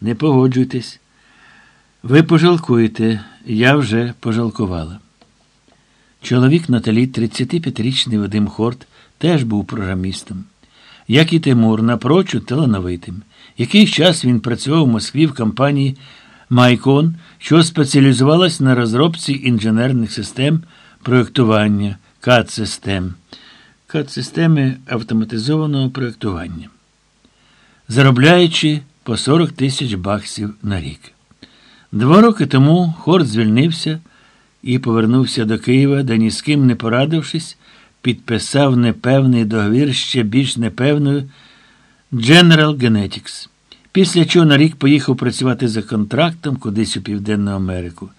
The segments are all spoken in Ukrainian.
Не погоджуйтесь. Ви пожалкуєте, я вже пожалкувала. Чоловік Наталі, 35-річний Вадим Хорт, теж був програмістом. Як і Тимур, напрочуд талановитим. Якийсь час він працював у Москві в компанії Майкон, що спеціалізувалась на розробці інженерних систем проєктування КАД-систем, КАД-системи автоматизованого проєктування, заробляючи по 40 тисяч баксів на рік. Два роки тому Хорт звільнився і повернувся до Києва, де ні з ким не порадившись, підписав непевний договір ще більш непевною General Genetics. Після чого на рік поїхав працювати за контрактом кудись у Південну Америку.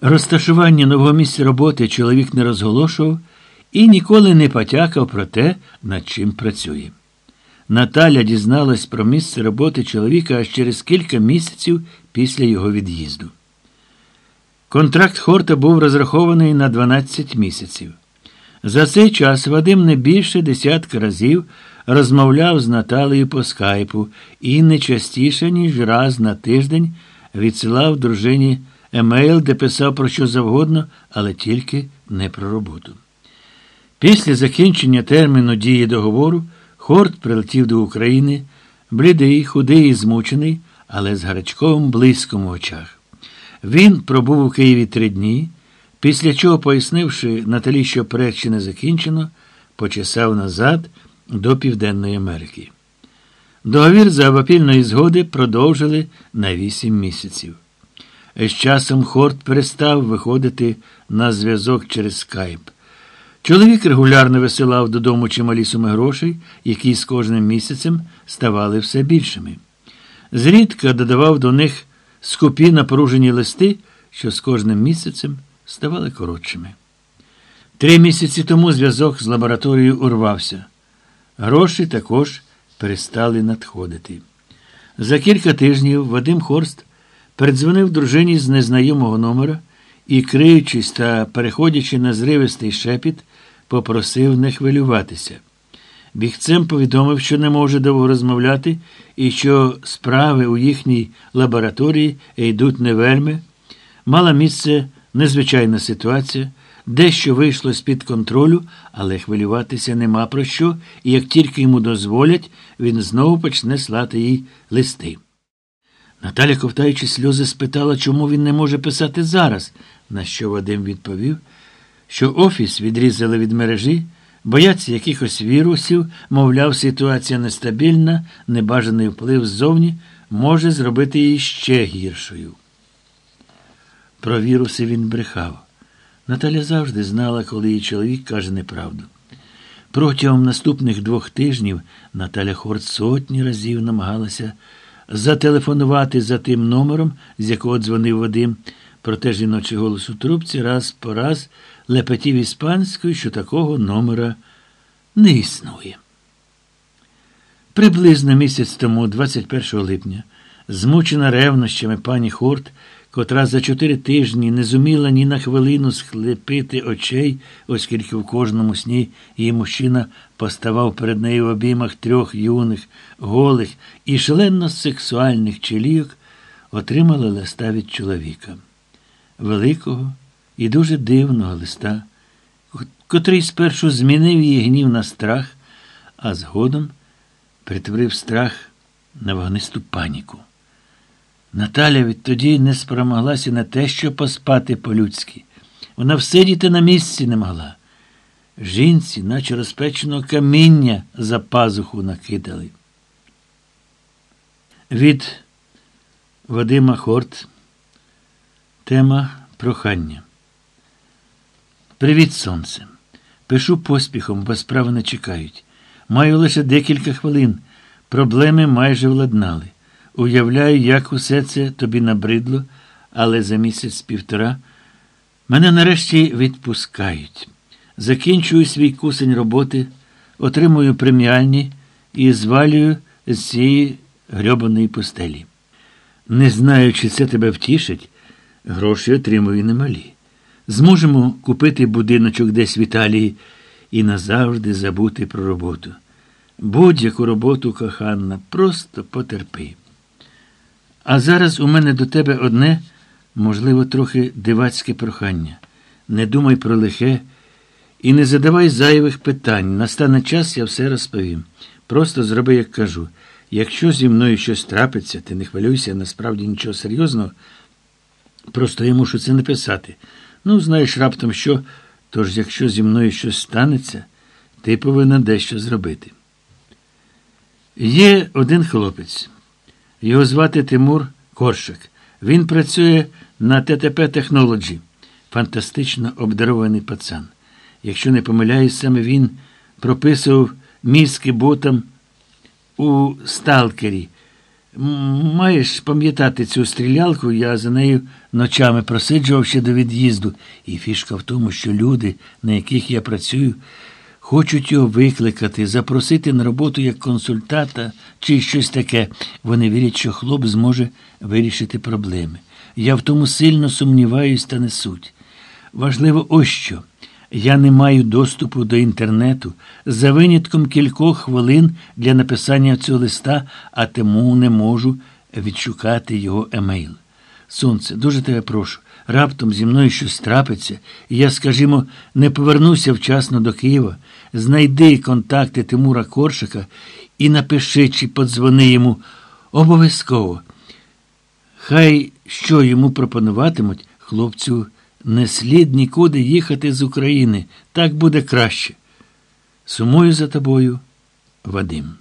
Розташування нового місця роботи чоловік не розголошував і ніколи не потякав про те, над чим працює. Наталя дізналась про місце роботи чоловіка аж через кілька місяців після його від'їзду. Контракт Хорта був розрахований на 12 місяців. За цей час Вадим не більше десятка разів розмовляв з Наталею по скайпу і не частіше, ніж раз на тиждень відсилав дружині емейл, де писав про що завгодно, але тільки не про роботу. Після закінчення терміну дії договору Хорт прилетів до України, блідий, худий і змучений, але з гарячковим блиском у очах. Він пробув у Києві три дні, після чого, пояснивши Наталі, що проект не закінчено, почесав назад до Південної Америки. Договір за обопільної згоди продовжили на вісім місяців. З часом Хорт перестав виходити на зв'язок через скайп. Чоловік регулярно висилав додому чималі суми грошей, які з кожним місяцем ставали все більшими. Зрідка додавав до них скупі напружені листи, що з кожним місяцем ставали коротшими. Три місяці тому зв'язок з лабораторією урвався. Гроші також перестали надходити. За кілька тижнів Вадим Хорст передзвонив дружині з незнайомого номера і, криючись та переходячи на зривистий шепіт, попросив не хвилюватися. Бігцем повідомив, що не може довго розмовляти і що справи у їхній лабораторії йдуть не вельми. Мала місце незвичайна ситуація, дещо вийшло з-під контролю, але хвилюватися нема про що, і як тільки йому дозволять, він знову почне слати їй листи. Наталя, ковтаючи сльози, спитала, чому він не може писати зараз, на що Вадим відповів, що офіс відрізали від мережі, бояться якихось вірусів, мовляв, ситуація нестабільна, небажаний вплив ззовні може зробити її ще гіршою. Про віруси він брехав. Наталя завжди знала, коли її чоловік каже неправду. Протягом наступних двох тижнів Наталя Хорт сотні разів намагалася зателефонувати за тим номером, з якого дзвонив Вадим, проте жіночий голос у трубці раз по раз лепетів іспанською, що такого номера не існує. Приблизно місяць тому, 21 липня, змучена ревнощами пані Хорт, котра за чотири тижні не зуміла ні на хвилину схлепити очей, оскільки в кожному сні її мужчина поставав перед нею в обіймах трьох юних, голих і шленно сексуальних чолійок, отримала листа від чоловіка. Великого і дуже дивного листа, котрий спершу змінив її гнів на страх, а згодом притворив страх на вогнисту паніку. Наталя відтоді не спромоглася на те, що поспати по-людськи. Вона всидіти на місці не могла. Жінці, наче розпеченого каміння за пазуху накидали. Від Вадима Хорт. Тема прохання. Привіт, сонце. Пишу поспіхом, бо справи не чекають. Маю лише декілька хвилин. Проблеми майже владнали. Уявляю, як усе це тобі набридло, але за місяць-півтора мене нарешті відпускають. Закінчую свій кусень роботи, отримую преміальні і звалюю з цієї грьобаної постелі. Не знаю, чи це тебе втішить, гроші отримую немалі. Зможемо купити будиночок десь в Італії і назавжди забути про роботу. Будь-яку роботу, коханна, просто потерпи. А зараз у мене до тебе одне, можливо, трохи дивацьке прохання. Не думай про лихе і не задавай зайвих питань. Настане час, я все розповім. Просто зроби, як кажу. Якщо зі мною щось трапиться, ти не хвилюйся, насправді нічого серйозного. Просто я мушу це написати. Ну, знаєш раптом що, тож якщо зі мною щось станеться, ти повинен дещо зробити. Є один хлопець. Його звати Тимур Коршик. Він працює на ТТП Technology. Фантастично обдарований пацан. Якщо не помиляюсь, саме він прописував мізки ботам у сталкері. Маєш пам'ятати цю стрілялку, я за нею ночами просиджував ще до від'їзду. І фішка в тому, що люди, на яких я працюю, хочуть його викликати, запросити на роботу як консультата чи щось таке. Вони вірять, що хлоп зможе вирішити проблеми. Я в тому сильно сумніваюсь та не суть. Важливо ось що. Я не маю доступу до інтернету за винятком кількох хвилин для написання цього листа, а тому не можу відшукати його емейл. Сонце, дуже тебе прошу. Раптом зі мною щось трапиться, і я, скажімо, не повернуся вчасно до Києва. Знайди контакти Тимура Коршика і напиши, чи подзвони йому обов'язково. Хай що йому пропонуватимуть, хлопцю. Не слід нікуди їхати з України. Так буде краще. Сумую за тобою, Вадим.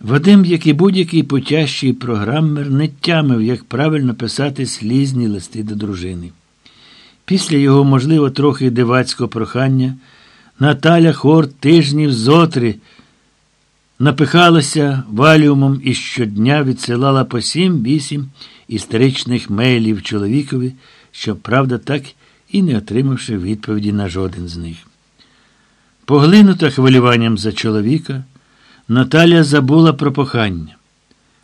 Вадим, як і будь-який потяжчий програмер, не тямив, як правильно писати слізні листи до дружини. Після його, можливо, трохи дивацького прохання, Наталя Хор тижнів зотри напихалася валіумом і щодня відсилала по сім-вісім істеричних мейлів чоловікові, щоправда, так і не отримавши відповіді на жоден з них. Поглинута хвилюванням за чоловіка, Наталя забула про кохання.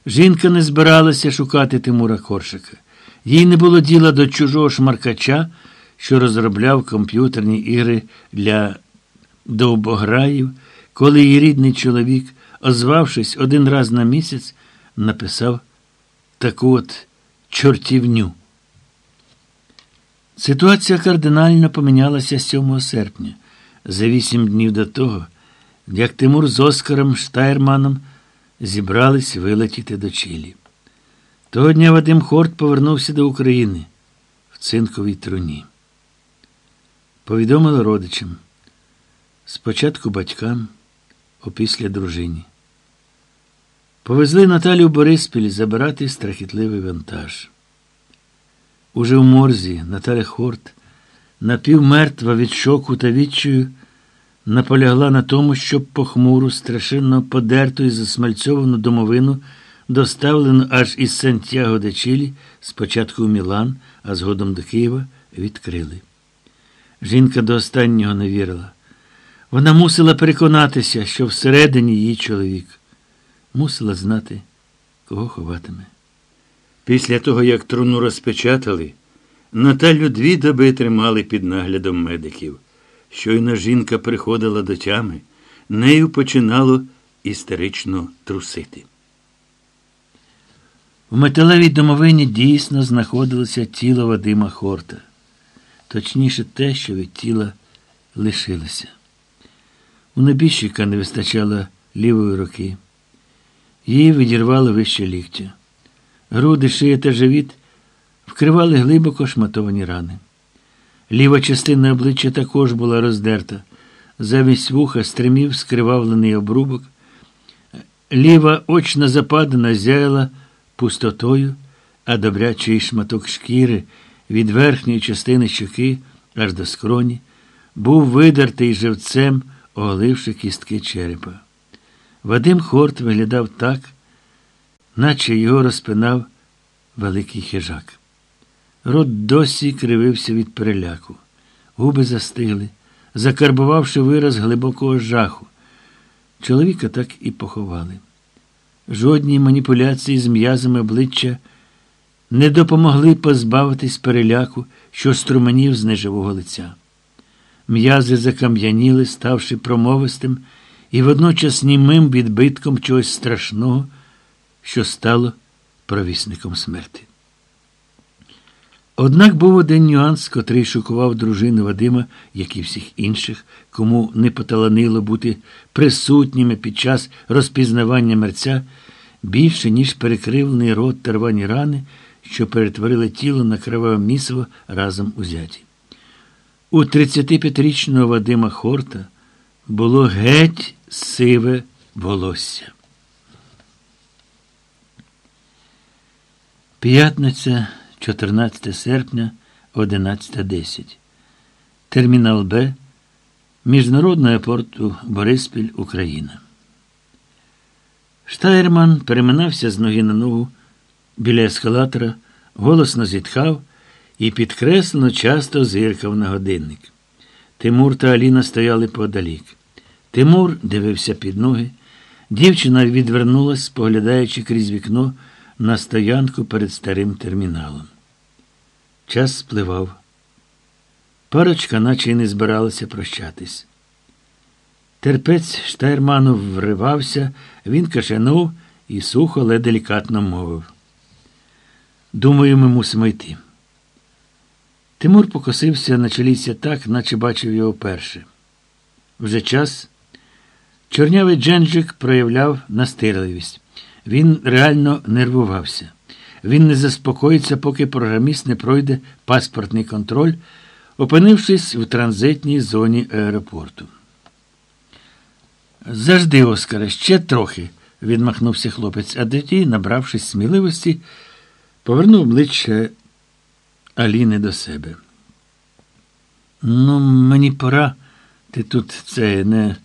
Жінка не збиралася шукати Тимура Коршика. Їй не було діла до чужого шмаркача, що розробляв комп'ютерні ігри для довбограїв, коли її рідний чоловік, озвавшись один раз на місяць, написав таку от чортівню. Ситуація кардинально помінялася 7 серпня, за вісім днів до того, як Тимур з Оскаром Штайрманом зібрались вилетіти до Чилі. Того дня Вадим Хорт повернувся до України в цинковій труні. Повідомили родичам. Спочатку батькам, опісля дружині. Повезли Наталю в Бориспіль забирати страхітливий вантаж. Уже в морзі Наталя Хорт, напівмертва від шоку та відчаю, наполягла на тому, щоб похмуру, страшенно подерту і засмальцьовану домовину, доставлену аж із Сантьяго де Чилі, спочатку в Мілан, а згодом до Києва, відкрили. Жінка до останнього не вірила. Вона мусила переконатися, що всередині її чоловік мусила знати, кого ховатиме. Після того, як труну розпечатали, Наталю дві доби тримали під наглядом медиків. Щойно жінка приходила до тями, нею починало істерично трусити. В металевій домовині дійсно знаходилося тіло Вадима Хорта, точніше, те, що від тіла лишилося. У небіжчика не вистачало лівої руки. Її відірвало вище ліктя. Груди, шия та живіт вкривали глибоко шматовані рани. Ліва частина обличчя також була роздерта. Замість вуха стримів скривавлений обрубок. Ліва очна западина зяяла пустотою, а добрячий шматок шкіри від верхньої частини щоки аж до скроні, був видертий живцем, оголивши кістки черепа. Вадим Хорт виглядав так, наче його розпинав великий хижак. Рот досі кривився від переляку. Губи застигли, закарбувавши вираз глибокого жаху. Чоловіка так і поховали. Жодні маніпуляції з м'язами обличчя не допомогли позбавитись переляку, що струменів з неживого лиця. М'язи закам'яніли, ставши промовистим і водночас німим відбитком чогось страшного, що стало провісником смерти. Однак був один нюанс, котрий шокував дружину Вадима, як і всіх інших, кому не поталанило бути присутніми під час розпізнавання мерця більше, ніж перекривлений рот та рвані рани, що перетворили тіло на криваве місиво разом узяті. У 35-річного Вадима Хорта було геть сиве волосся. П'ятниця, 14 серпня, 11.10. Термінал Б. Міжнародного аеропорту Бориспіль, Україна. Штайрман переминався з ноги на ногу біля ескалатора, голосно зітхав і підкреслено часто зиркав на годинник. Тимур та Аліна стояли подалік. Тимур дивився під ноги. Дівчина відвернулась, споглядаючи крізь вікно на стоянку перед старим терміналом. Час спливав. Парочка наче й не збиралася прощатись. Терпець Штайрману вривався, він кашанув і сухо, але делікатно мовив. Думаю, ми мусимо йти. Тимур покосився на чоліця так, наче бачив його перше. Вже час. Чорнявий Дженджик проявляв настирливість. Він реально нервувався. Він не заспокоїться, поки програміст не пройде паспортний контроль, опинившись в транзитній зоні аеропорту. Завжди, Оскаре, ще трохи, відмахнувся хлопець, а тоді, набравшись сміливості, повернув обличчя Аліни до себе. Ну, мені пора. Ти тут це не.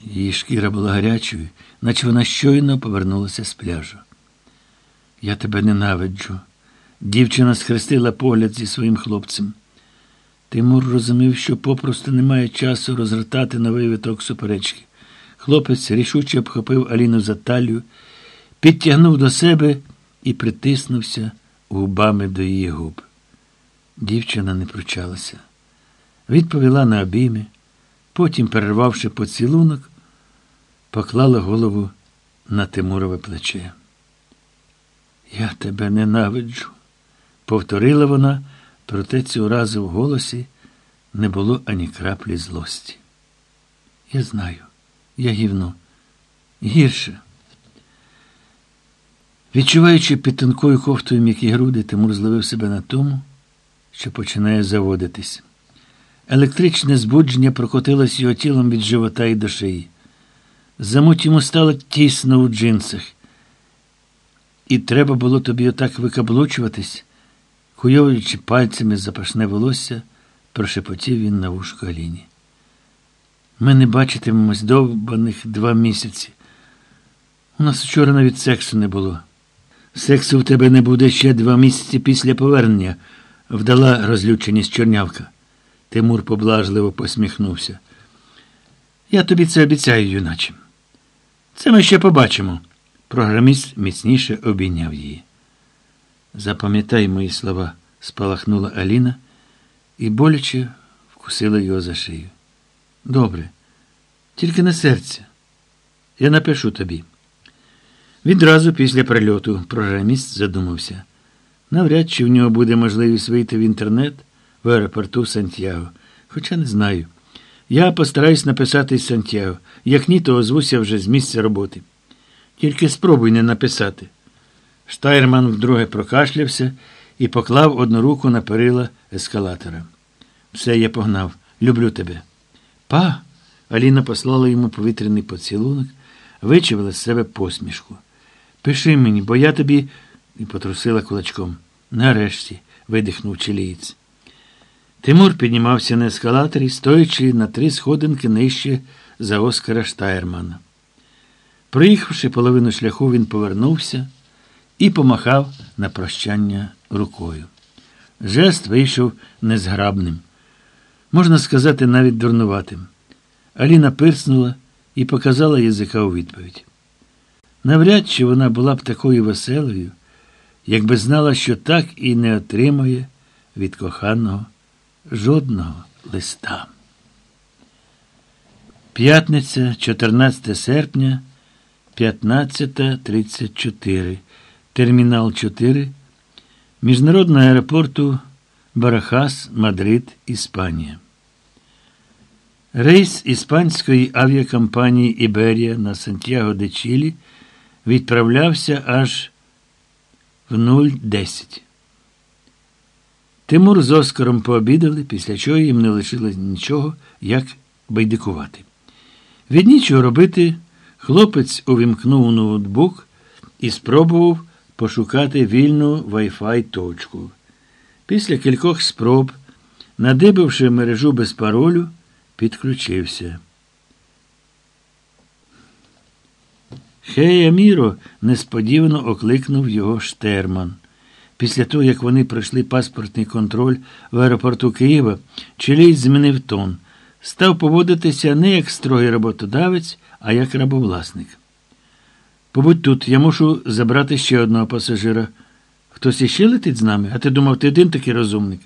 Її шкіра була гарячою, наче вона щойно повернулася з пляжу. Я тебе ненавиджу. Дівчина схрестила погляд зі своїм хлопцем. Тимур розумів, що попросту немає часу розгортати новий виток суперечки. Хлопець рішуче обхопив Аліну за талію, підтягнув до себе і притиснувся губами до її губ. Дівчина не пручалася. Відповіла на обійми, потім, перервавши поцілунок, поклала голову на Тимурове плече. Я тебе ненавиджу, повторила вона, проте цього разу в голосі не було ані краплі злості. Я знаю, я гівно. Гірше. Відчуваючи під тонкою кофтою м'які груди, Тимур зловив себе на тому, що починає заводитись. Електричне збудження прокотилось його тілом від живота і до шиї. Замуть йому стало тісно у джинсах. І треба було тобі отак викаблучуватись, хуйовуючи пальцями запашне волосся, прошепотів він на вушко Аліні. Ми не бачитимемось довбаних два місяці. У нас вчора навіть сексу не було. Сексу в тебе не буде ще два місяці після повернення, вдала розлюченість чорнявка. Тимур поблажливо посміхнувся. Я тобі це обіцяю, юначе. Це ми ще побачимо. Програміст міцніше обійняв її. Запам'ятай мої слова, спалахнула Аліна і боляче вкусила його за шию. Добре, тільки на серце. Я напишу тобі. Відразу після прильоту програміст задумався. Навряд чи в нього буде можливість вийти в інтернет в аеропорту Сантьяго. Хоча не знаю. Я постараюсь написати з Сантьяго. Як ні, то озвуся вже з місця роботи. Тільки спробуй не написати. Штайрман вдруге прокашлявся і поклав одну руку на перила ескалатора. Все, я погнав. Люблю тебе. Па. Аліна послала йому повітряний поцілунок, вичавила з себе посмішку. Пиши мені, бо я тобі. і потрусила кулачком. Нарешті, видихнув чилієць. Тимур піднімався на ескалаторі, стоячи на три сходинки нижче за Оскара Штайрмана. Проїхавши половину шляху, він повернувся і помахав на прощання рукою. Жест вийшов незграбним, можна сказати, навіть дурнуватим. Аліна пирснула і показала язика у відповідь. Навряд чи вона була б такою веселою, якби знала, що так і не отримує від коханого жодного листа. П'ятниця, 14 серпня. 15.34. Термінал 4. Міжнародного аеропорту Барахас, Мадрид, Іспанія. Рейс іспанської авіакомпанії Іберія на Сантьяго де Чилі відправлявся аж в 0.10. Тимур з Оскаром пообідали, після чого їм не лишилось нічого, як байдикувати. Від нічого робити, хлопець увімкнув ноутбук і спробував пошукати вільну Wi-Fi точку. Після кількох спроб, надибивши мережу без паролю, підключився. Хей Аміро несподівано окликнув його Штерман. Після того, як вони пройшли паспортний контроль в аеропорту Києва, чилійць змінив тон, став поводитися не як строгий роботодавець, а як рабовласник. Побудь тут, я мушу забрати ще одного пасажира. Хтось іще летить з нами, а ти думав, ти один такий розумник.